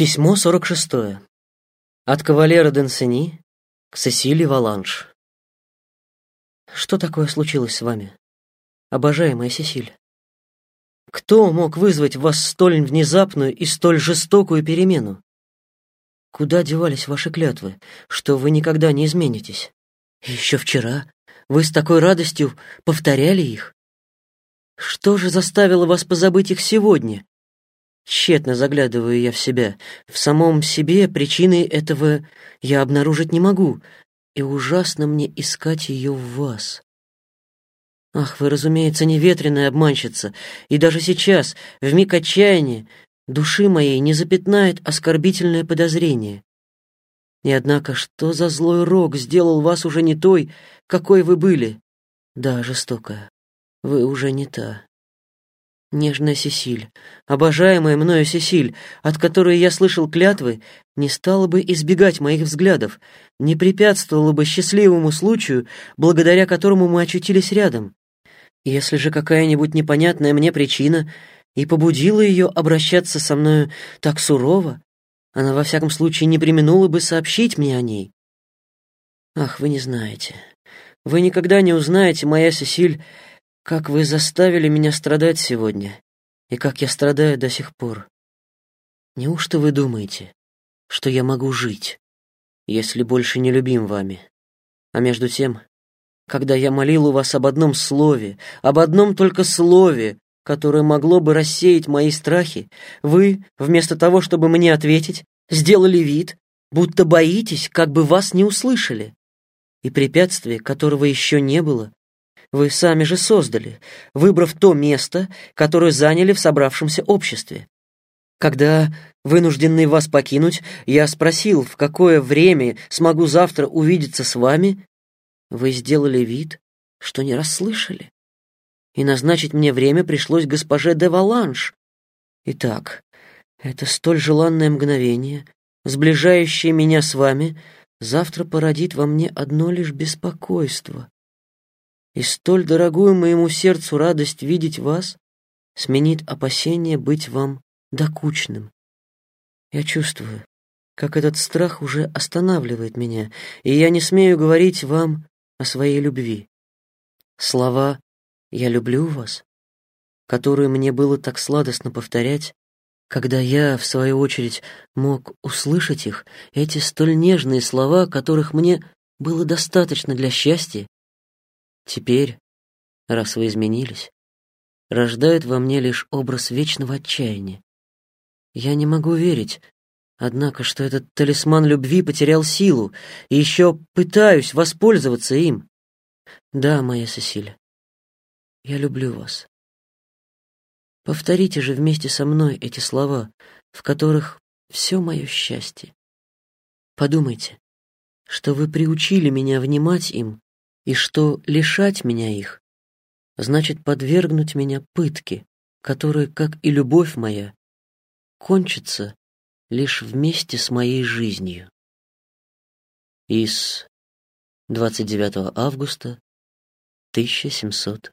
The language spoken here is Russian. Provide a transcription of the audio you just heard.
Письмо 46. От кавалера Денсени к Сесилии Валанш. Что такое случилось с вами, обожаемая Сесиль? Кто мог вызвать в вас столь внезапную и столь жестокую перемену? Куда девались ваши клятвы, что вы никогда не изменитесь? еще вчера вы с такой радостью повторяли их. Что же заставило вас позабыть их сегодня, Тщетно заглядываю я в себя. В самом себе причины этого я обнаружить не могу, и ужасно мне искать ее в вас. Ах, вы, разумеется, не ветреная обманщица, и даже сейчас, в миг отчаяния, души моей не запятнает оскорбительное подозрение. И однако, что за злой рок сделал вас уже не той, какой вы были? Да, жестокая, вы уже не та. Нежная Сесиль, обожаемая мною Сесиль, от которой я слышал клятвы, не стала бы избегать моих взглядов, не препятствовала бы счастливому случаю, благодаря которому мы очутились рядом. Если же какая-нибудь непонятная мне причина и побудила ее обращаться со мною так сурово, она во всяком случае не применула бы сообщить мне о ней. Ах, вы не знаете. Вы никогда не узнаете, моя Сесиль, как вы заставили меня страдать сегодня, и как я страдаю до сих пор. Неужто вы думаете, что я могу жить, если больше не любим вами? А между тем, когда я молил у вас об одном слове, об одном только слове, которое могло бы рассеять мои страхи, вы, вместо того, чтобы мне ответить, сделали вид, будто боитесь, как бы вас не услышали. И препятствие, которого еще не было, вы сами же создали, выбрав то место, которое заняли в собравшемся обществе. Когда, вынужденный вас покинуть, я спросил, в какое время смогу завтра увидеться с вами, вы сделали вид, что не расслышали. И назначить мне время пришлось госпоже де Валанш. Итак, это столь желанное мгновение, сближающее меня с вами, завтра породит во мне одно лишь беспокойство и столь дорогую моему сердцу радость видеть вас сменит опасение быть вам докучным. Я чувствую, как этот страх уже останавливает меня, и я не смею говорить вам о своей любви. Слова «я люблю вас», которые мне было так сладостно повторять, когда я, в свою очередь, мог услышать их, эти столь нежные слова, которых мне было достаточно для счастья, Теперь, раз вы изменились, рождают во мне лишь образ вечного отчаяния. Я не могу верить, однако, что этот талисман любви потерял силу, и еще пытаюсь воспользоваться им. Да, моя Сесилия, я люблю вас. Повторите же вместе со мной эти слова, в которых все мое счастье. Подумайте, что вы приучили меня внимать им и что лишать меня их значит подвергнуть меня пытке, которая, как и любовь моя, кончится лишь вместе с моей жизнью. Из 29 августа 1700